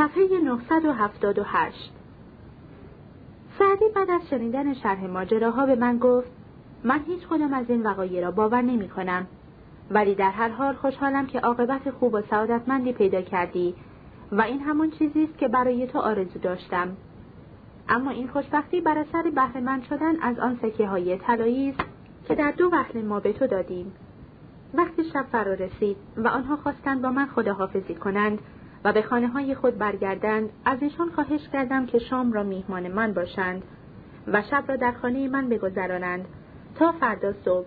صفحه 978 سعدی بعد از شنیدن شرح ماجراها به من گفت من هیچ کدام از این وقایع را باور نمی کنم. ولی در هر حال خوشحالم که عاقبت خوب و سعادتمندی پیدا کردی و این همون چیزی است که برای تو آرزو داشتم. اما این خوشبختی بر اثر بهره شدن از آن سکه های طلایی است که در دو وحل ما به تو دادیم. وقتی شب فرا رسید و آنها خواستند با من خداحافظی کنند و به خانه های خود برگردند از ایشان خواهش کردم که شام را میهمان من باشند و شب را در خانه من بگذرانند تا فردا صبح.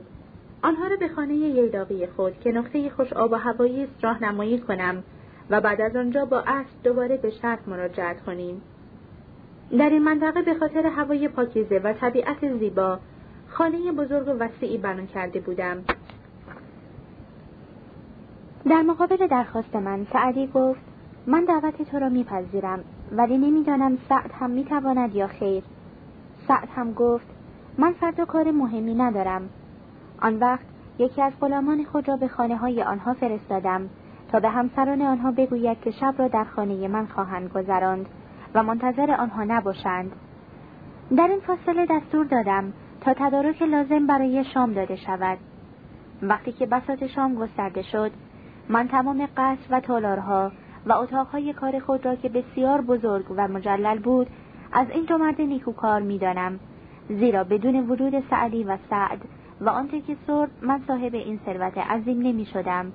آنها را به خانه ییلاقی خود که نقطه خوش آب و هوایی است راهنمایی کنم و بعد از آنجا با اسب دوباره به شرق مراجعت کنیم. در این منطقه به خاطر هوای پاکیزه و طبیعت زیبا خانه بزرگ و وسیعی بنا کرده بودم. در مقابل درخواست من سعدی گفت من دعوت تو را میپذیرم ولی نمی‌دانم سعد هم می‌تواند یا خیر. سعد هم گفت من فردا کار مهمی ندارم. آن وقت یکی از غلامان خود را به خانه های آنها فرستادم تا به همسران آنها بگوید که شب را در خانه من خواهند گذراند و منتظر آنها نباشند. در این فاصله دستور دادم تا تدارک لازم برای شام داده شود. وقتی که بسات شام گسترده شد من تمام قصر و تالارها و اتاقهای کار خود را که بسیار بزرگ و مجلل بود از این دو مرد نیکوکار می‌دانم. زیرا بدون ورود سعدی و سعد و آنچه که سرد من صاحب این ثروت عظیم نمی شدم.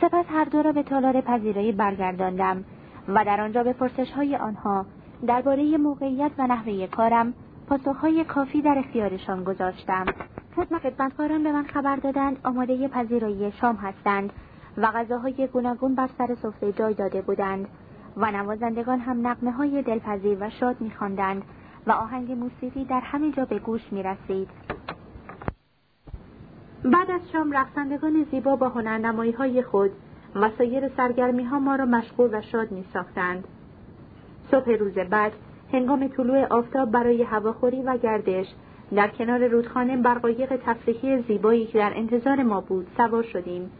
سپس هر دو را به تالار پذیرایی برگرداندم و در آنجا به پرسش های آنها درباره موقعیت و نحوه کارم پاسخهای کافی در اختیارشان گذاشتم. خدمتکاران به من خبر دادند آماده پذیرایی شام هستند. و غذاهای گوناگون بر سر سفره جای داده بودند و نوازندگان هم نقمه های دلپذیر و شاد میخواندند و آهنگ موسیقی در همه جا به گوش می‌رسید بعد از شام رقصندگان زیبا با هنرنمایی های خود و سایر سرگرمی ها ما را مشغول و شاد می ساختند. صبح روز بعد هنگام طلوع آفتاب برای هواخوری و گردش در کنار رودخانه بر قایق تفریحی زیبایی که در انتظار ما بود سوار شدیم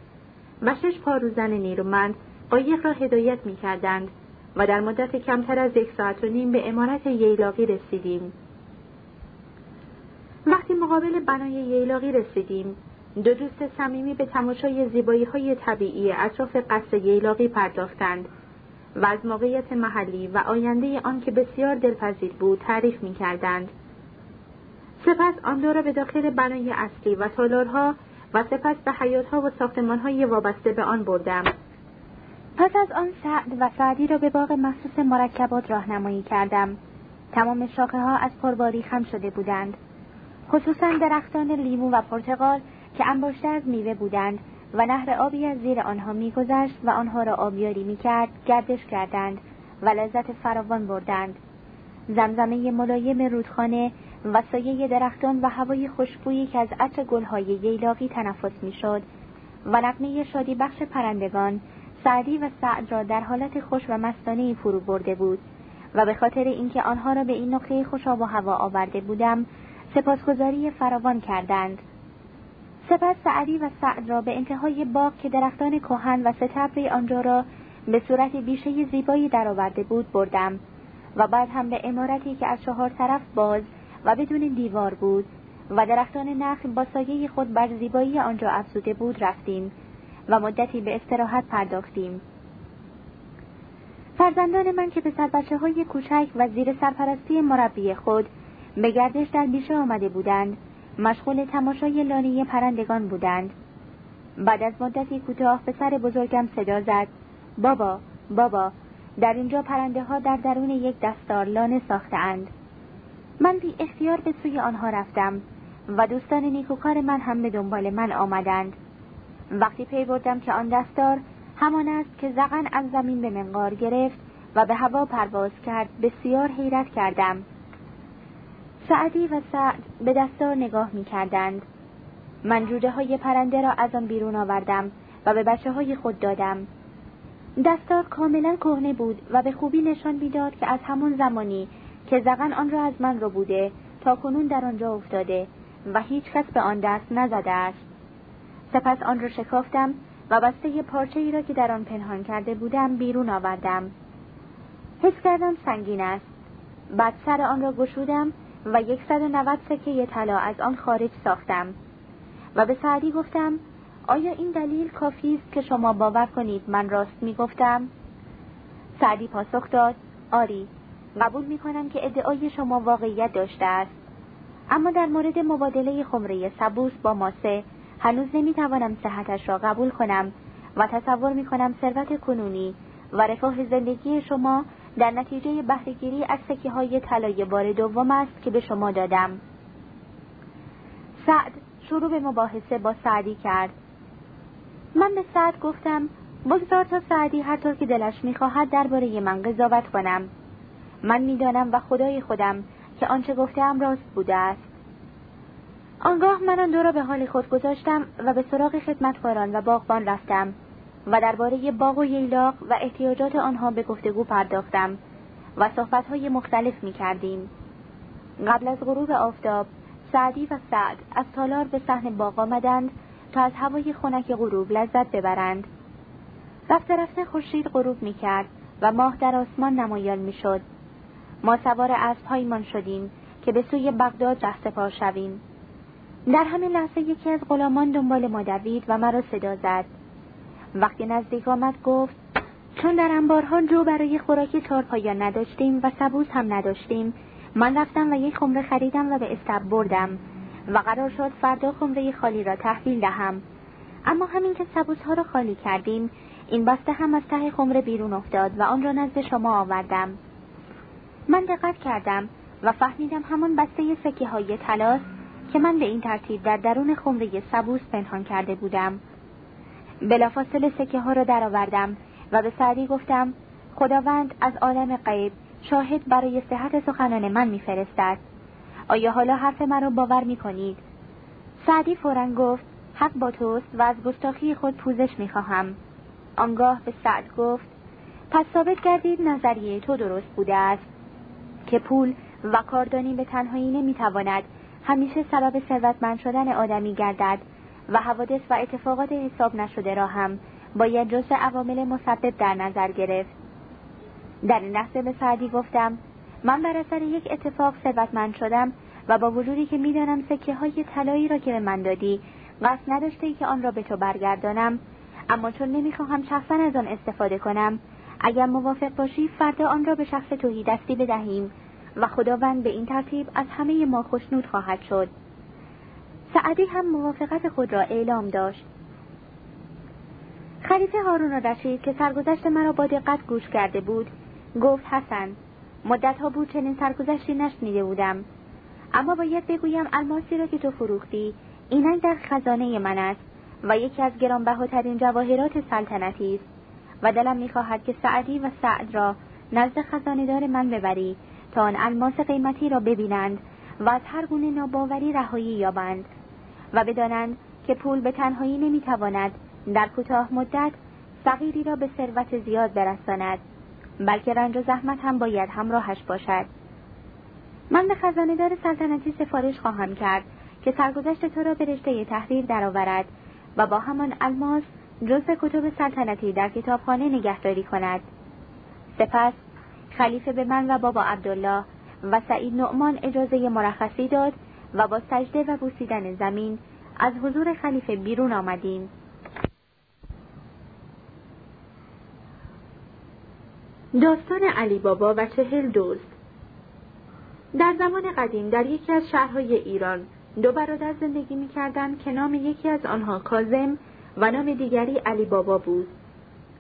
و شش پاروزن نیرومند قایق را هدایت می کردند و در مدت کمتر از یک ساعت و نیم به امارت ییلاقی رسیدیم. وقتی مقابل بنای ییلاقی رسیدیم دو دوست صمیمی به تماشای زیبایی های طبیعی اطراف قصر ییلاقی پرداختند و از موقعیت محلی و آینده آن که بسیار دلپذیر بود تعریف می کردند. سپس آن دو را به داخل بنای اصلی و تالارها و سپس به حیاتها و ساختمانهای وابسته به آن بردم. پس از آن سعد و سعدی را به باغ مخصوص مرکبات راهنمایی کردم. تمام شاخه ها از پرباری خم شده بودند. خصوصا درختان لیمو و پرتقال که انباشته از میوه بودند و نهر آبی از زیر آنها میگذشت و آنها را آبیاری می‌کرد گردش کردند و لذت فراوان بردند. زمزمه ملایم رودخانه و سایه درختان و هوای خوشبویی که از عطر گلهای ییلاقی تنفس می‌شد. و نقمه شادی بخش پرندگان سعدی و سعد را در حالت خوش و مستانه فرو برده بود و به خاطر اینکه آنها را به این نقطه خوشاب و هوا آورده بودم سپاسگزاری فراوان کردند. سپس سعدی و سعد را به انتهای باغ که درختان کهن و ستبری آنجا را به صورت بیشه زیبایی درآورده بود بردم و بعد هم به امارتی که از چهار طرف باز و بدون دیوار بود و درختان نخل با سایه خود بر زیبایی آنجا افزوده بود رفتیم و مدتی به استراحت پرداختیم. فرزندان من که به بچه های کوچک و زیر سرپرستی مربی خود به گردش در بیشه آمده بودند مشغول تماشای لانه پرندگان بودند. بعد از مدتی کوتاه پسر بزرگم صدا زد بابا بابا در اینجا پرنده ها در درون یک دستار لانه ساختند من بی اختیار به سوی آنها رفتم و دوستان نیکوکار من هم به دنبال من آمدند. وقتی پی بردم که آن دستار همان است که زغن از زمین به منقار گرفت و به هوا پرواز کرد بسیار حیرت کردم. سعدی و سعد به دستار نگاه می کردند من جوجه های پرنده را از آن بیرون آوردم و به بچه های خود دادم. دستار کاملا کهنه بود و به خوبی نشان می‌داد که از همان زمانی که زغن آن را از من رو بوده تا کنون در آنجا افتاده و هیچ کس به آن دست نزده است. سپس آن را شکافتم و بسته پارچه ای را که در آن پنهان کرده بودم بیرون آوردم. حس کردم سنگین است. بعد سر آن را گشودم و یکصد و نود سکه طلا از آن خارج ساختم. و به سعدی گفتم آیا این دلیل کافی است که شما باور کنید من راست می‌گفتم؟ سعدی پاسخ داد آری. قبول می کنم که ادعای شما واقعیت داشته است. اما در مورد مبادله خمره سبوس با ماسه هنوز نمی‌توانم صحتش را قبول کنم و تصور می کنم ثروت کنونی و رفاه زندگی شما در نتیجه بهرهگیری از سکه های طلای بار دوم است که به شما دادم. سعد شروع به مباحثه با سعدی کرد. من به سعد گفتم بگذار تا سعدی هر طور که دلش می‌خواهد درباره من قضاوت کنم. من می‌دانم و خدای خودم که آنچه گفتم راست بوده است آنگاه من آن دو را به حال خود گذاشتم و به سراغ خدمتکاران و باغبان رفتم و درباره باغ و ییلاق و احتیاجات آنها به گفتگو پرداختم و صحبتهای مختلف می کردیم. قبل از غروب آفتاب سعدی و سعد از تالار به صحن باغ آمدند تا از هوای خنک غروب لذت ببرند رفته رفته خورشید غروب می کرد و ماه در آسمان نمایان می شد. ما سوار اسبهایمان شدیم که به سوی بغداد رهسپار شویم. در همین لحظه یکی از غلامان دنبال ما دوید و مرا صدا زد. وقتی نزدیک آمد گفت چون در انبارها جو برای خوراک چهار پایان نداشتیم و سبوس هم نداشتیم من رفتم و یک خمره خریدم و به استب بردم و قرار شد فردا خمره خالی را تحویل دهم. اما همین که سبوس ها را خالی کردیم این بسته هم از ته خمره بیرون افتاد و آن را نزد شما آوردم. من دقت کردم و فهمیدم همان بسته سکه های تلاس که من به این ترتیب در درون خمره سبوس پنهان کرده بودم. بلافاصله سکه ها را درآوردم و به سعدی گفتم خداوند از عالم غیب شاهد برای صحت سخنان من میفرستد. آیا حالا حرف مرا باور می‌کنید? سعدی فورا گفت حق با توست و از گستاخی خود پوزش می‌خواهم. آنگاه به سعد گفت پس ثابت کردید نظریه تو درست بوده است. که پول و کاردانی به تنهایی نمی‌تواند همیشه سبب ثروتمند شدن آدمی گردد و حوادث و اتفاقات حساب نشده را هم باید جزء عوامل مسبب در نظر گرفت. در این لحظه به سعدی گفتم من بر اثر یک اتفاق ثروتمند شدم و با وجودی که می‌دانم سکه های طلایی را که به من دادی قصد نداشته ای که آن را به تو برگردانم اما چون نمی‌خواهم شخصا از آن استفاده کنم اگر موافق باشی فردا آن را به شخص توهی دستی بدهیم و خداوند به این ترتیب از همه ما خوشنود خواهد شد. سعدی هم موافقت خود را اعلام داشت. خلیفه هارون رشید که سرگذشت مرا با دقت گوش کرده بود. گفت حسن مدتها بود چنین سرگذشتی نشنیده بودم. اما باید بگویم الماسی را که تو فروختی اینک در خزانه من است و یکی از گرانبهاترین جواهرات سلطنتی است. و دلم می‌خواهد که سعدی و سعد را نزد خزانهدار من ببری تا آن الماس قیمتی را ببینند و از هر گونه ناباوری رهایی یابند و بدانند که پول به تنهایی نمی‌تواند در کوتاه مدت فقیری را به ثروت زیاد برساند بلکه رنج و زحمت هم باید همراهش باشد. من به خزانهدار سلطنتی سفارش خواهم کرد که سرگذشت تو را به رشته تحریر درآورد و با همان الماس جزء کتب سلطنتی در کتابخانه نگهداری کند. سپس خلیفه به من و بابا عبدالله و سعید نعمان اجازه مرخصی داد و با سجده و بوسیدن زمین از حضور خلیفه بیرون آمدیم. داستان علی بابا و چهل دوست. در زمان قدیم در یکی از شهرهای ایران دو برادر زندگی می‌کردند که نام یکی از آنها کازم و نام دیگری علی بابا بود.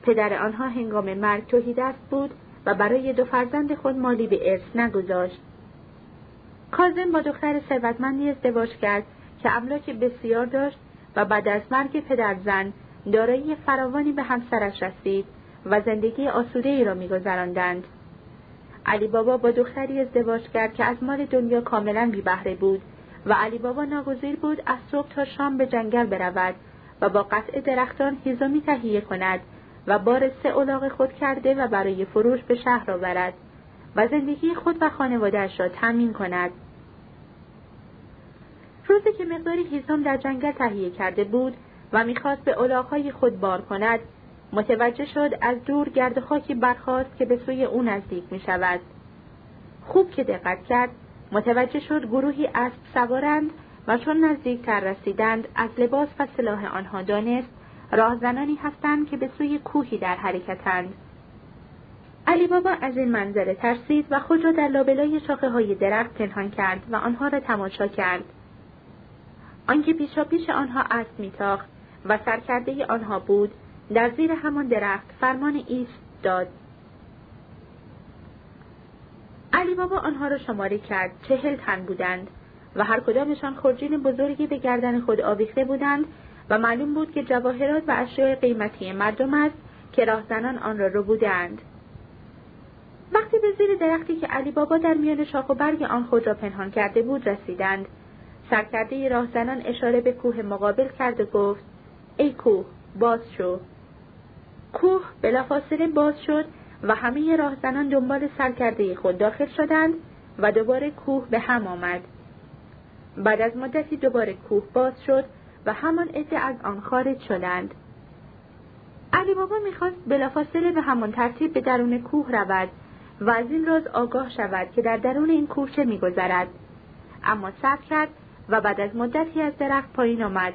پدر آنها هنگام مرگ توهی دست بود و برای دو فرزند خود مالی به ارث نگذاشت. کازم با دختر ثروتمندی ازدواج کرد که املاک بسیار داشت و بعد از مرگ پدر زن دارایی فراوانی به همسرش رسید و زندگی آسوده ای را میگذراندند. علی بابا با دختری ازدواج کرد که از مال دنیا کاملا بی بهره بود و علی بابا ناگزیر بود از صبح تا شام به جنگل برود و با قطع درختان هیزمی تهیه کند و بار سه اولاغ خود کرده و برای فروش به شهر آورد و زندگی خود و خانوادهش را تمین کند روزی که مقداری هیزم در جنگل تهیه کرده بود و می‌خواست به اولاغهای خود بار کند متوجه شد از دور گرد خاکی برخاست که به سوی او نزدیک می شود. خوب که دقت کرد متوجه شد گروهی اسب سوارند و چون نزدیکتر رسیدند از لباس و سلاح آنها دانست راهزنانی هستند که به سوی کوهی در حرکتند. علی بابا از این منظره ترسید و خود را در لابلای شاخه های درخت پنهان کرد و آنها را تماشا کرد. آنکه پیشا پیش آنها اسب میتاخت و سرکرده آنها بود در زیر همان درخت فرمان ایست داد. علی بابا آنها را شماره کرد چهل تن بودند. و هر کدامشان خورجین بزرگی به گردن خود آویخته بودند و معلوم بود که جواهرات و اشیاء قیمتی مردم است که راهزنان آن را رو بودند. وقتی به زیر درختی که علی بابا در میان شاخ و برگ آن خود را پنهان کرده بود رسیدند سرکرده راهزنان اشاره به کوه مقابل کرد و گفت ای کوه باز شو کوه بلافاصله باز شد و همه راهزنان دنبال سرکرده خود داخل شدند و دوباره کوه به هم آمد بعد از مدتی دوباره کوه باز شد و همان عده از آن خارج شدند. علی بابا می‌خواست بلافاصله به همان ترتیب به درون کوه رود و از این راز آگاه شود که در درون این کوه چه میگذرد. اما صبر کرد و بعد از مدتی از درخت پایین آمد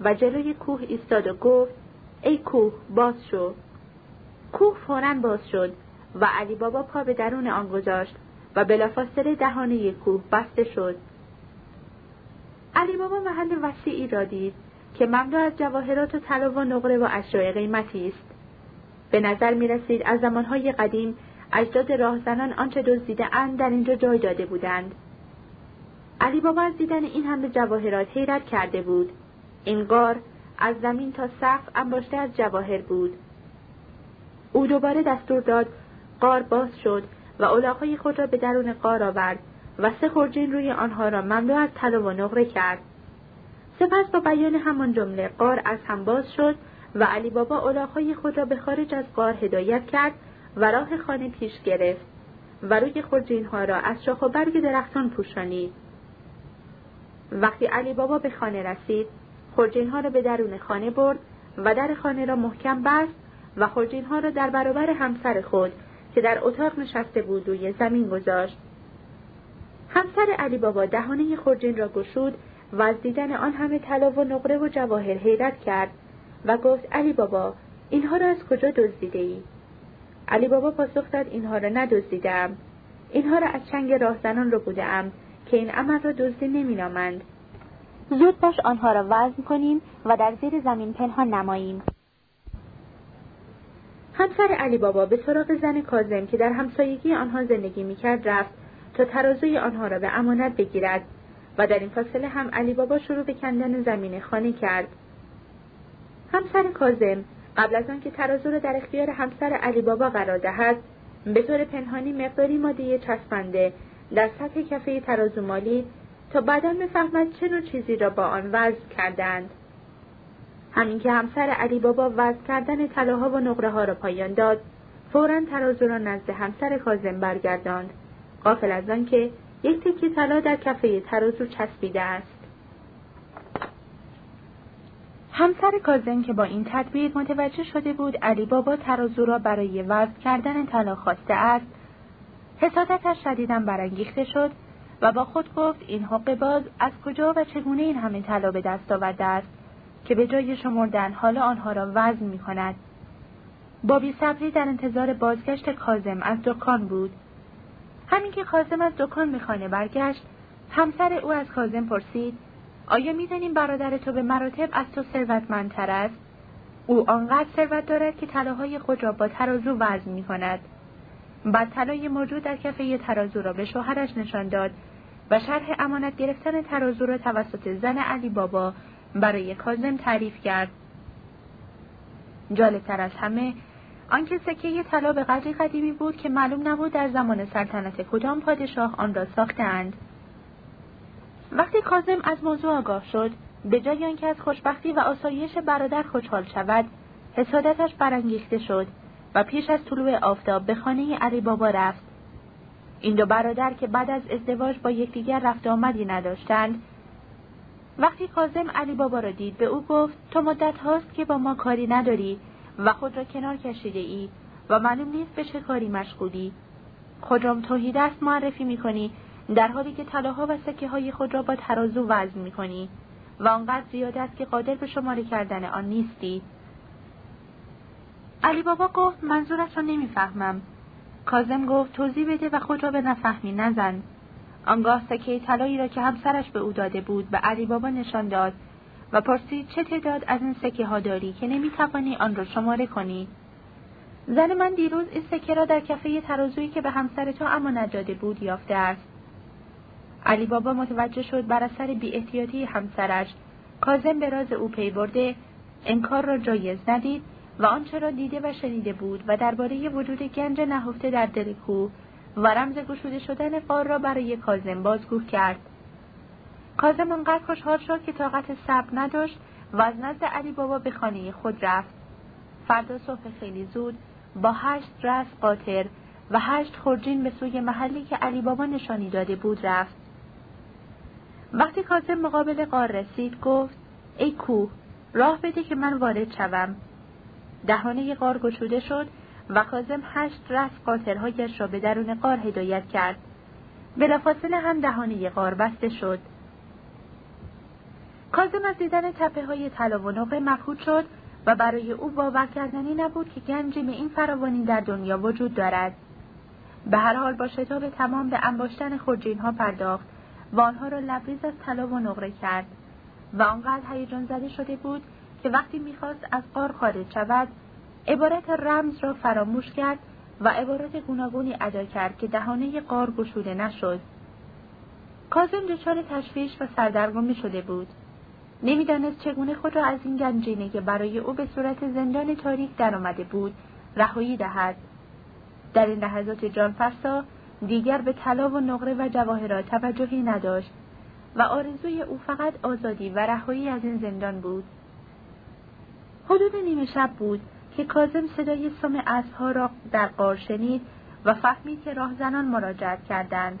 و جلوی کوه ایستاد و گفت ای کوه باز شو. کوه فورا باز شد و علی بابا پا به درون آن گذاشت و بلافاصله دهانه کوه بسته شد. علی بابا محل وسیعی را دید که مملو از جواهرات و طلا و نقره و اشیاء قیمتی است. به نظر می رسید از زمانهای قدیم اجداد راهزنان آنچه دزدیده اند در اینجا جای داده بودند. علی بابا از دیدن این همه جواهرات حیرت کرده بود. این غار از زمین تا سقف انباشته از جواهر بود. او دوباره دستور داد قار باز شد و الاغهای خود را به درون قار آورد. و سه خورجین روی آنها را مملو از طلا و نقره کرد. سپس با بیان همان جمله قار از هم باز شد و علی بابا الاغهای خود را به خارج از قار هدایت کرد و راه خانه پیش گرفت و روی خورجین ها را از شاخ و برگ درختان پوشانید. وقتی علی بابا به خانه رسید خورجین ها را به درون خانه برد و در خانه را محکم بست و خورجین ها را در برابر همسر خود که در اتاق نشسته بود روی زمین گذاشت. همسر علی بابا دهانه خورجین را گشود و از دیدن آن همه طلا و نقره و جواهر حیرت کرد و گفت علی بابا اینها را از کجا دزدیده ای؟ علی بابا پاسخ داد اینها را ندزدیدم. اینها را از چنگ راهزنان رو بودم که این عمل را دزدی نمینامند. زود باش آنها را وزن کنیم و در زیر زمین پنهان نماییم. همسر علی بابا به سراغ زن کازم که در همسایگی آنها زندگی می‌کرد رفت تا ترازوی آنها را به امانت بگیرد و در این فاصله هم علی بابا شروع به کندن زمین خانه کرد. همسر کازم قبل از آنکه ترازو را در اختیار همسر علی بابا قرار دهد به طور پنهانی مقداری ماده چسبنده در سطح کفه ترازو مالی تا بعدا بفهمد چه نوع چیزی را با آن وزن کردند. همین که همسر علی بابا وزن کردن طلاها و نقره ها را پایان داد فورا ترازو را نزد همسر کازم برگرداند. غافل از آنکه یک تکه طلا در کفه ترازو چسبیده است همسر کازم که با این تدبیر متوجه شده بود علی بابا ترازو را برای وزن کردن طلا خواسته است حسادتش شدیدا برانگیخته شد و با خود گفت این حق باز از کجا و چگونه این همه طلا به دست آورده است که به جای شمردن حالا آنها را وزن می کند. با صبری در انتظار بازگشت کازم از دکان بود. همین که کازم از دکان به خانه برگشت، همسر او از کازم پرسید آیا می‌دانیم برادر تو به مراتب از تو ثروتمندتر است؟ او آنقدر ثروت دارد که طلاهای خود را با ترازو وزن می کند. بعد طلای موجود در کفه ترازو را به شوهرش نشان داد و شرح امانت گرفتن ترازو را توسط زن علی بابا برای کازم تعریف کرد جالبتر از همه آنکه سکه طلا به قدری قدیمی بود که معلوم نبود در زمان سلطنت کدام پادشاه آن را ساختند وقتی کازم از موضوع آگاه شد به جای آنکه از خوشبختی و آسایش برادر خوشحال شود حسادتش برانگیخته شد و پیش از طلوع آفتاب به خانه علی بابا رفت. این دو برادر که بعد از ازدواج با یکدیگر رفت آمدی نداشتند. وقتی کازم علی بابا را دید به او گفت تو مدت هاست که با ما کاری نداری. و خود را کنار کشیده ای و معلوم نیست به چه کاری مشغولی. خود را توحید است معرفی می‌کنی در حالی که طلاها و سکه های خود را با ترازو وزن می‌کنی و آنقدر زیاد است که قادر به شماره کردن آن نیستی. علی بابا گفت منظورش را نمی‌فهمم. کازم گفت توضیح بده و خود را به نفهمی نزن. آنگاه سکه طلایی را که همسرش به او داده بود به علی بابا نشان داد و پرسید چه تعداد از این سکه ها داری که نمی‌توانی آن را شماره کنی؟ زن من دیروز این سکه را در کفه ترازویی که به همسر تو اما نجاده بود یافته است. علی بابا متوجه شد بر اثر بی همسرش. کازم به راز او پی برده انکار را جایز ندید و آنچه را دیده و شنیده بود و درباره وجود گنج نهفته در دل کوه و رمز گشوده شدن قار را برای کازم بازگو کرد. کازم آنقدر خوشحال شد که طاقت صبر نداشت و از نزد علی بابا به خانه خود رفت. فردا صبح خیلی زود با هشت رس قاطر و هشت خورجین به سوی محلی که علی بابا نشانی داده بود رفت. وقتی کازم مقابل قار رسید گفت ای کوه راه بده که من وارد شوم. دهانه قار گشوده شد و کازم هشت رس قاطرهایش را به درون قار هدایت کرد. بلافاصله هم دهانه قار بسته شد. کازم از دیدن تپه های طلا و نقره مبهوت شد و برای او باور کردنی نبود که گنجی به این فراوانی در دنیا وجود دارد. به هر حال با شتاب تمام به انباشتن خورجین ها پرداخت و آنها را لبریز از طلا و نقره کرد و آنقدر هیجان زده شده بود که وقتی می‌خواست از قار خارج شود عبارت رمز را فراموش کرد و عبارت گوناگونی ادا کرد که دهانه قار گشوده نشد. کازم دچار تشویش و سردرگمی شده بود. نمی‌دانست چگونه خود را از این گنجینه که برای او به صورت زندان تاریک درآمده بود رهایی دهد. در این لحظات جانفرسا دیگر به طلا و نقره و جواهرات توجهی نداشت و آرزوی او فقط آزادی و رهایی از این زندان بود. حدود نیمه شب بود که کازم صدای سم اسبها را در قار شنید و فهمید که راهزنان مراجعت کردند.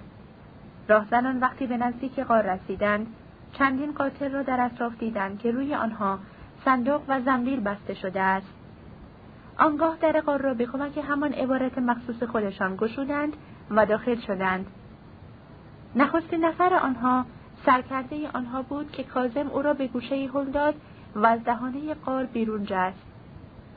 راهزنان وقتی به نزدیک قار رسیدند چندین قاتل را در اطراف دیدند که روی آنها صندوق و زنبیل بسته شده است. آنگاه در قار را به کمک همان عبارت مخصوص خودشان گشودند و داخل شدند. نخستین نفر آنها سرکرده آنها بود که کازم او را به گوشه هل داد و از دهانه قار بیرون جست.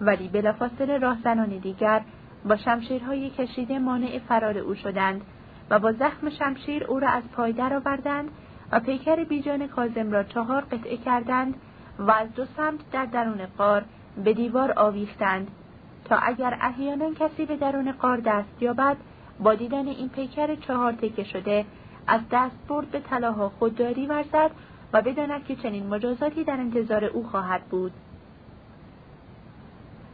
ولی بلافاصله راهزنان دیگر با شمشیرهای کشیده مانع فرار او شدند و با زخم شمشیر او را از پای درآوردند و پیکر بیجان کازم را چهار قطعه کردند و از دو سمت در درون قار به دیوار آویختند تا اگر احیانا کسی به درون قار دست یابد با دیدن این پیکر چهار تکه شده از دست برد به طلاها خودداری ورزد و بداند که چنین مجازاتی در انتظار او خواهد بود.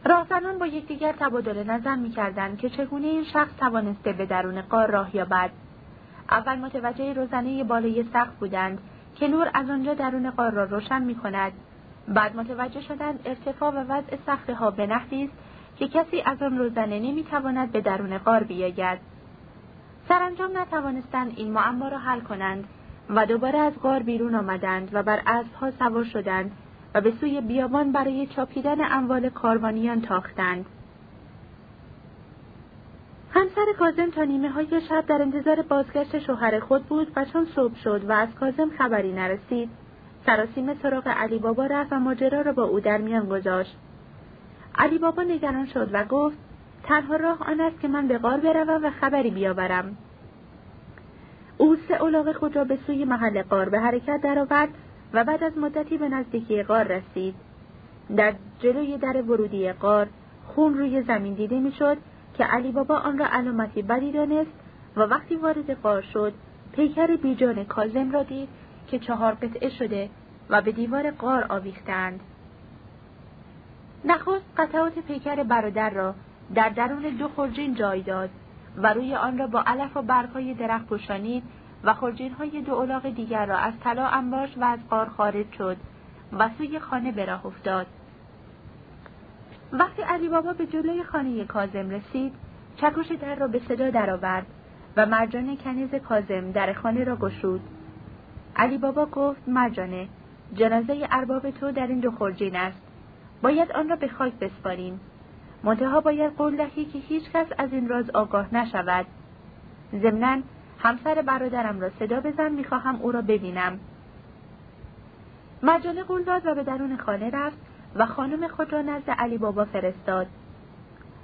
راهزنان با یکدیگر تبادل نظر می‌کردند که چگونه این شخص توانسته به درون قار راه یابد. اول متوجه روزنه بالای سقف بودند که نور از آنجا درون قار را روشن می کند. بعد متوجه شدند ارتفاع و وضع صخره ها به نحوی است که کسی از آن روزنه نمی‌تواند به درون قار بیاید سرانجام نتوانستند این معما را حل کنند و دوباره از غار بیرون آمدند و بر اسبها سوار شدند و به سوی بیابان برای چاپیدن اموال کاروانیان تاختند همسر کازم تا نیمه های شب در انتظار بازگشت شوهر خود بود و چون صبح شد و از کازم خبری نرسید سراسیم سراغ علی بابا رفت و ماجرا را با او در میان گذاشت. علی بابا نگران شد و گفت تنها راه آن است که من به غار بروم و خبری بیاورم. او سه اولاغ خود را به سوی محل قار به حرکت درآورد و بعد از مدتی به نزدیکی قار رسید. در جلوی در ورودی قار خون روی زمین دیده می‌شد که علی بابا آن را علامتی بدی دانست و وقتی وارد قار شد پیکر بیجان کازم را دید که چهار قطعه شده و به دیوار قار آویختند. نخست قطعات پیکر برادر را در درون دو خرجین جای داد و روی آن را با علف و برگهای درخت پوشانید و خرجین های دو الاغ دیگر را از طلا انباش و از قار خارج شد و سوی خانه به راه افتاد. وقتی علی بابا به جلوی خانه کازم رسید چکش در را به صدا درآورد و مرجان کنیز کازم در خانه را گشود. علی بابا گفت مرجانه جنازه ارباب تو در این دو خرجین است. باید آن را به خاک بسپاریم. منتها باید قول دهی که هیچ کس از این راز آگاه نشود. ضمنا همسر برادرم را صدا بزن می‌خواهم او را ببینم. مرجانه قول داد و به درون خانه رفت و خانم خود را نزد علی بابا فرستاد.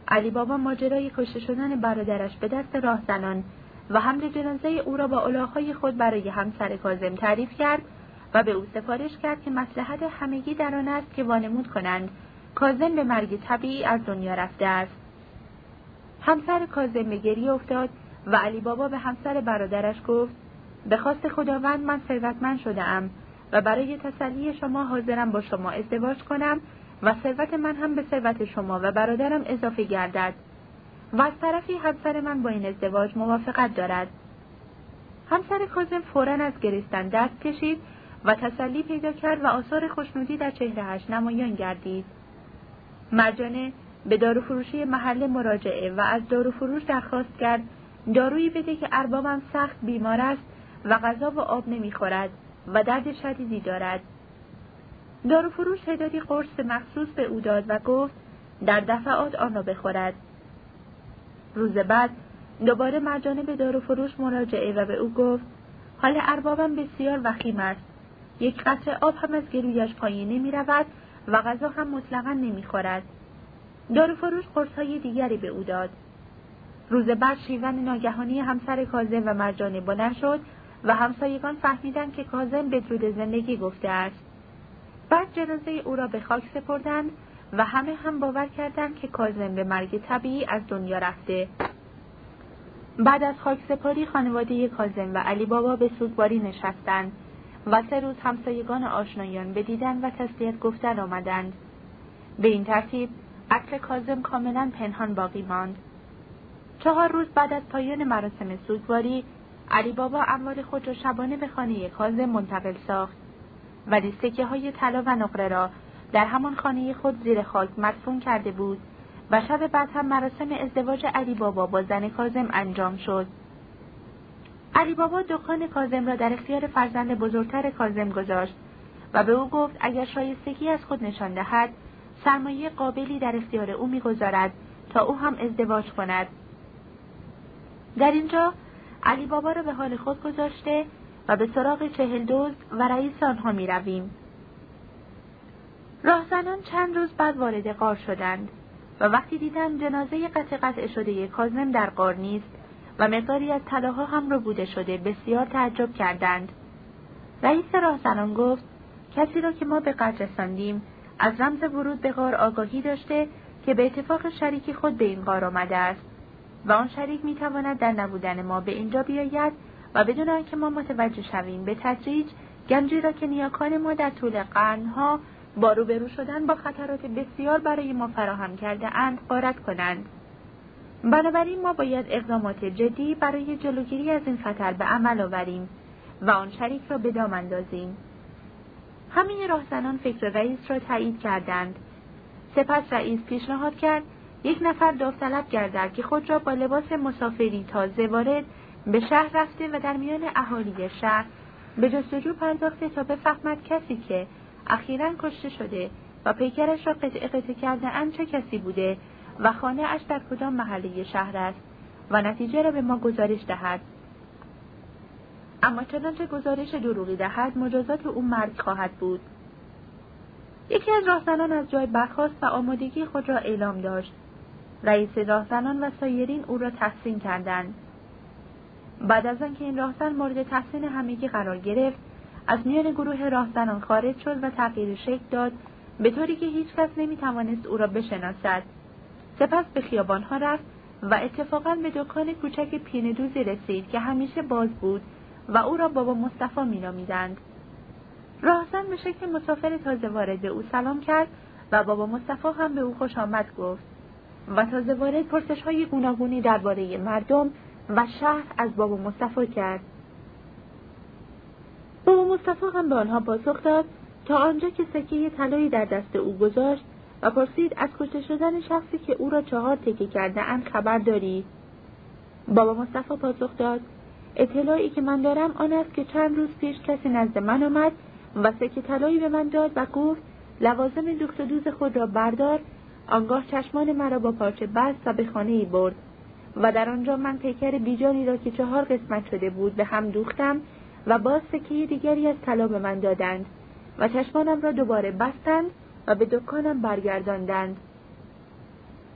علی بابا ماجرای کشته شدن برادرش به دست راهزنان و حمل جنازه او را با الاغهای خود برای همسر کازم تعریف کرد و به او سفارش کرد که مسلحت همگی در آن است که وانمود کنند. کازم به مرگ طبیعی از دنیا رفته است. همسر کازم به گریه افتاد و علی بابا به همسر برادرش گفت به خواست خداوند من ثروتمند شده ام و برای تسلی شما حاضرم با شما ازدواج کنم و ثروت من هم به ثروت شما و برادرم اضافه گردد و از طرفی همسر من با این ازدواج موافقت دارد. همسر کازم فورا از گریستن دست کشید و تسلی پیدا کرد و آثار خوشنودی در چهرهش نمایان گردید. مرجانه به داروفروشی محل مراجعه و از داروفروش درخواست کرد دارویی بده که اربابم سخت بیمار است و غذا و آب نمی‌خورد. و درد شدیدی دارد داروفروش تعدادی قرص مخصوص به او داد و گفت در دفعات آن را بخورد روز بعد دوباره مرجانه به داروفروش مراجعه و به او گفت حال اربابم بسیار وخیم است یک قطره آب هم از گلویش پایین نمی رود و غذا هم مطلقا نمی خورد. داروفروش قرصهای دیگری به او داد. روز بعد شیون ناگهانی همسر کازم و مرجانه بلند شد و همسایگان فهمیدند که کازم بدرود زندگی گفته است. بعد جنازه او را به خاک سپردند و همه هم باور کردند که کازم به مرگ طبیعی از دنیا رفته. بعد از خاک سپاری خانواده کازم و علی بابا به سوگواری نشستند و سه روز همسایگان آشنایان به دیدن و تسلیت گفتن آمدند. به این ترتیب عقل کازم کاملا پنهان باقی ماند. چهار روز بعد از پایان مراسم سوگواری علی بابا اموال خود را شبانه به خانه کازم منتقل ساخت ولی سکه های طلا و نقره را در همان خانه خود زیر خاک مدفون کرده بود و شب بعد هم مراسم ازدواج علی بابا با زن کازم انجام شد. علی بابا دکان کازم را در اختیار فرزند بزرگتر کازم گذاشت و به او گفت اگر شایستگی از خود نشان دهد سرمایه قابلی در اختیار او می‌گذارد تا او هم ازدواج کند در اینجا علی بابا را به حال خود گذاشته و به سراغ چهل دوز و رئیس آنها می رویم. راهزنان چند روز بعد وارد قار شدند و وقتی دیدند جنازه قطع قطع شده کازم در قار نیست و مقداری از طلاها هم رو بوده شده بسیار تعجب کردند. رئیس راهزنان گفت کسی را که ما به قدر رساندیم از رمز ورود به غار آگاهی داشته که به اتفاق شریکی خود به این غار آمده است و آن شریک می‌تواند در نبودن ما به اینجا بیاید و بدون آنکه ما متوجه شویم به تدریج گنجی را که نیاکان ما در طول قرنها با روبرو شدن با خطرات بسیار برای ما فراهم کرده اند غارت کنند. بنابراین ما باید اقدامات جدی برای جلوگیری از این خطر به عمل آوریم و آن شریک را به دام اندازیم. همه راهزنان فکر رئیس را تایید کردند. سپس رئیس پیشنهاد کرد یک نفر داوطلب گردد که خود را با لباس مسافری تازه وارد به شهر رفته و در میان اهالی شهر به جستجو پرداخته تا بفهمد کسی که اخیرا کشته شده و پیکرش را قطع قطع کرده چه کسی بوده و خانه اش در کدام محله شهر است و نتیجه را به ما گزارش دهد. اما چنانچه گزارش دروغی دهد مجازات او مرگ خواهد بود. یکی از راهزنان از جای برخاست و آمادگی خود را اعلام داشت. رئیس راهزنان و سایرین او را تحسین کردند. بعد از آنکه این راهزن مورد تحسین همگی قرار گرفت از میان گروه راهزنان خارج شد و تغییر شکل داد به طوری که هیچ کس نمی توانست او را بشناسد. سپس به خیابانها رفت و اتفاقا به دکان کوچک پیندوزی رسید که همیشه باز بود و او را بابا مصطفی مینامیدند. راهزن به شکل مسافر تازه وارد به او سلام کرد و بابا مصطفی هم به او خوش آمد گفت. و تازه وارد پرسش های گوناگونی درباره مردم و شهر از بابا مصطفی کرد. بابا مصطفی هم به آنها پاسخ داد تا آنجا که سکه طلایی در دست او گذاشت و پرسید از کشته شدن شخصی که او را چهار تکه کرده اند خبر داری؟ بابا مصطفی پاسخ داد اطلاعی که من دارم آن است که چند روز پیش کسی نزد من آمد و سکه طلایی به من داد و گفت لوازم دوخت دوز خود را بردار آنگاه چشمان مرا با پارچه بست و به خانه ای برد. و در آنجا من پیکر بیجانی را که چهار قسمت شده بود به هم دوختم و باز سکه دیگری از طلا به من دادند و چشمانم را دوباره بستند و به دکانم برگرداندند.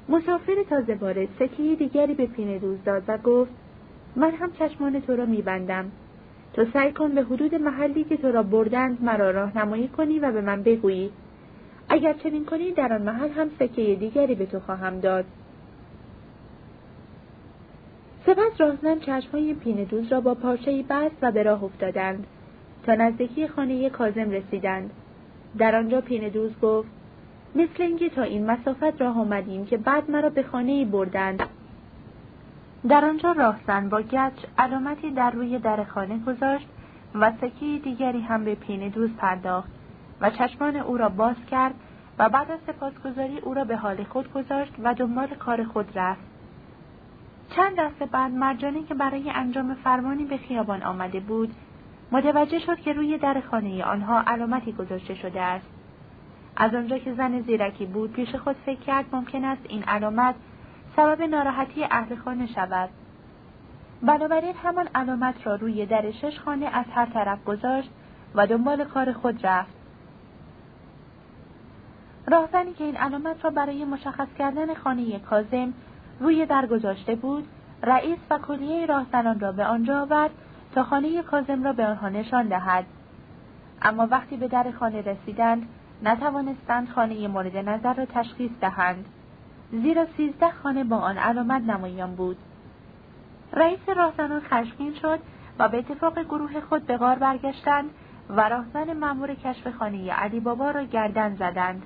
مسافر تازه وارد سکه دیگری به پینه دوز داد و گفت من هم چشمان تو را میبندم. تو سعی کن به حدود محلی که تو را بردند مرا راهنمایی کنی و به من بگویی. اگر چنین کنی در آن محل هم سکه دیگری به تو خواهم داد. سپس راهزن چشمهای پینه دوز را با پارچهای بست و به راه افتادند. تا نزدیکی خانه کازم رسیدند. در آنجا پینه دوز گفت مثل اینکه تا این مسافت راه آمدیم که بعد مرا به خانه ای بردند. در آنجا راهزن با گچ علامتی در روی در خانه گذاشت و سکه دیگری هم به پینه دوز پرداخت. و چشمان او را باز کرد و بعد از سپاسگزاری او را به حال خود گذاشت و دنبال کار خود رفت. چند دسته بعد مرجانی که برای انجام فرمانی به خیابان آمده بود متوجه شد که روی در خانه آنها علامتی گذاشته شده است. از آنجا که زن زیرکی بود پیش خود فکر کرد ممکن است این علامت سبب ناراحتی اهل خانه شود. بنابراین همان علامت را روی در شش خانه از هر طرف گذاشت و دنبال کار خود رفت. راهزنی که این علامت را برای مشخص کردن خانه کازم روی در گذاشته بود رئیس و کلیه راهزنان را به آنجا آورد تا خانه کازم را به آنها نشان دهد. اما وقتی به در خانه رسیدند نتوانستند خانه مورد نظر را تشخیص دهند. زیرا سیزده خانه با آن علامت نمایان بود. رئیس راهزنان خشمگین شد و به اتفاق گروه خود به غار برگشتند و راهزن مأمور کشف خانه علی بابا را گردن زدند.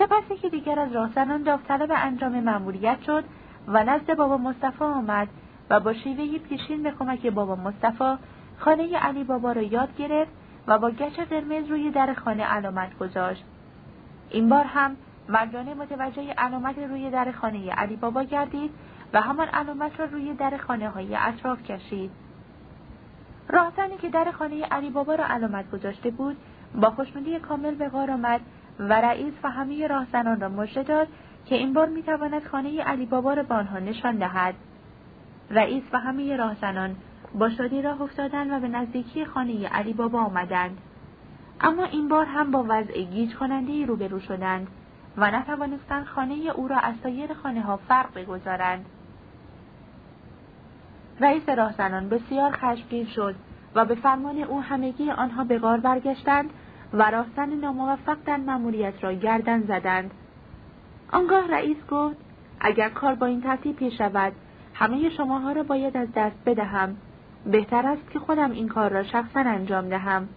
سپس که دیگر از راهزنان داوطلب انجام مأموریت شد و نزد بابا مصطفی آمد و با شیوهی پیشین به کمک بابا مصطفی خانه علی بابا را یاد گرفت و با گچ قرمز روی در خانه علامت گذاشت. این بار هم مرجانه متوجه علامت روی در خانه علی بابا گردید و همان علامت را روی در خانه های اطراف کشید. راهزنی که در خانه علی بابا را علامت گذاشته بود با خوشنودی کامل به غار آمد و رئیس و همه راهزنان را مژده داد که این بار می‌تواند خانه علی بابا را به آنها نشان دهد. رئیس و همه راهزنان با شادی راه افتادند و به نزدیکی خانه علی بابا آمدند. اما این بار هم با وضع گیج کننده روبرو شدند و نتوانستند خانه او را از سایر خانه ها فرق بگذارند. رئیس راهزنان بسیار خشمگین شد و به فرمان او همگی آنها به غار برگشتند و راهزن ناموفق در مأموریت را گردن زدند. آنگاه رئیس گفت اگر کار با این ترتیب پیش رود همه شماها را باید از دست بدهم. بهتر است که خودم این کار را شخصا انجام دهم.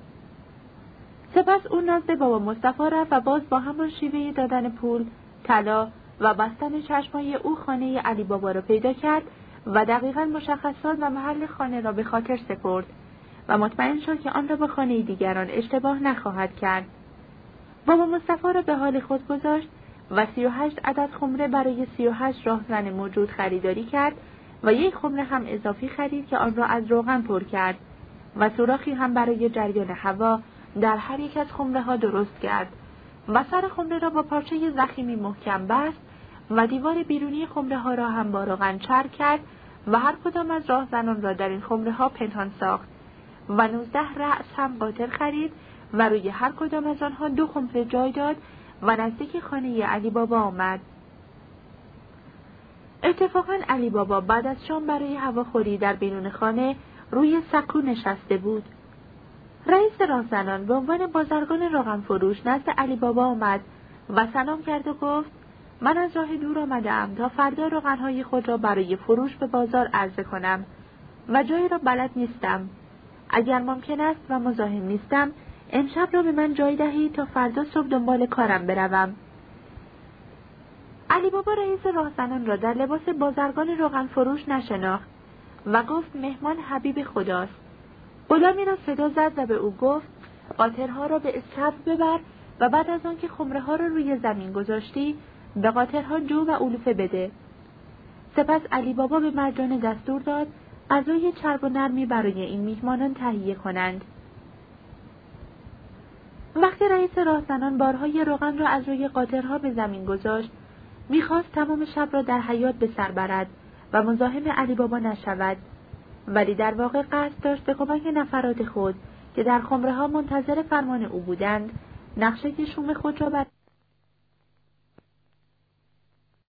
سپس او نزد بابا مصطفی رفت و باز با همان شیوه دادن پول طلا و بستن چشمای او خانه علی بابا را پیدا کرد و دقیقا مشخصات و محل خانه را به خاطر سپرد. و مطمئن شد که آن را با خانه دیگران اشتباه نخواهد کرد. بابا مصطفی را به حال خود گذاشت و سی و هشت عدد خمره برای سی و هشت راهزن موجود خریداری کرد و یک خمره هم اضافی خرید که آن را از روغن پر کرد و سوراخی هم برای جریان هوا در هر یک از خمره ها درست کرد و سر خمره را با پارچه زخیمی محکم بست و دیوار بیرونی خمره ها را هم با روغن چر کرد و هر کدام از راهزنان را در این خمره ها پنهان ساخت. و نوزده رأس هم قاطر خرید و روی هر کدام از آنها دو خمره جای داد و نزدیک خانه علی بابا آمد. اتفاقا علی بابا بعد از شام برای هواخوری در بیرون خانه روی سکو نشسته بود. رئیس راهزنان به عنوان بازرگان روغن فروش نزد علی بابا آمد و سلام کرد و گفت من از راه دور آمدم تا فردا روغنهای خود را برای فروش به بازار عرضه کنم و جایی را بلد نیستم. اگر ممکن است و مزاحم نیستم امشب را به من جای دهید تا فردا صبح دنبال کارم بروم. علی بابا رئیس راهزنان را در لباس بازرگان روغن فروش نشناخت و گفت مهمان حبیب خداست. غلامی را صدا زد و به او گفت قاطرها را به اسکب ببر و بعد از آنکه خمره ها را روی زمین گذاشتی به قاطرها جو و علوفه بده. سپس علی بابا به مرجان دستور داد غذای چرب و نرمی برای این میهمانان تهیه کنند. وقتی رئیس راهزنان بارهای روغن را از روی قاطرها به زمین گذاشت می‌خواست تمام شب را در حیات به سر برد و مزاحم علی بابا نشود. ولی در واقع قصد داشت به کمک نفرات خود که در خمره ها منتظر فرمان او بودند نقشه شوم خود را بر